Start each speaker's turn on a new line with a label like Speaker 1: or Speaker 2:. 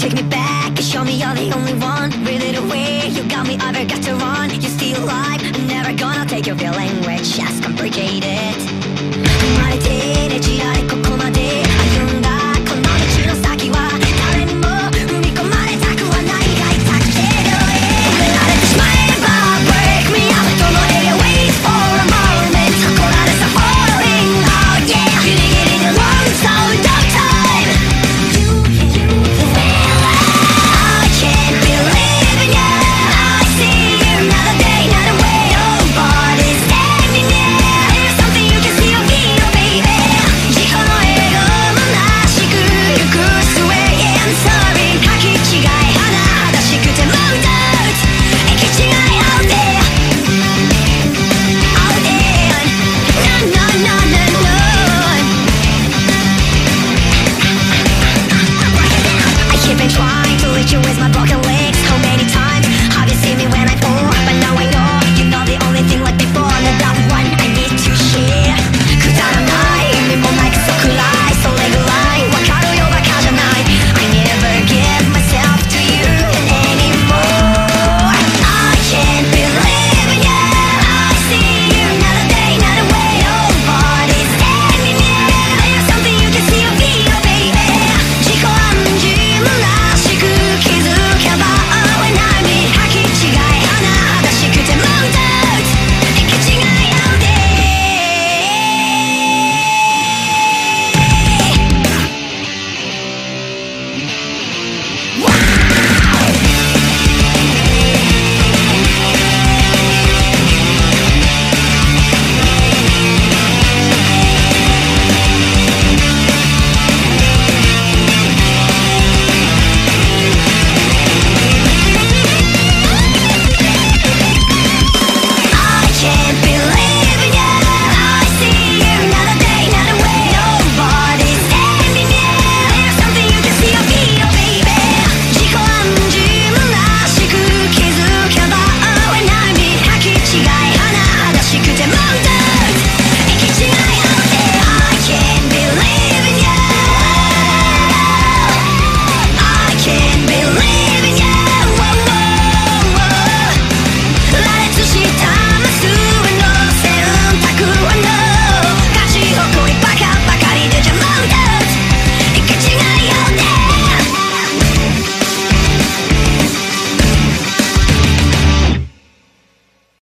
Speaker 1: take me back and show me you're the only one. Reel it away, you got me, I've got to run. You're still alive, I'm never gonna take your feeling Which is complicated. My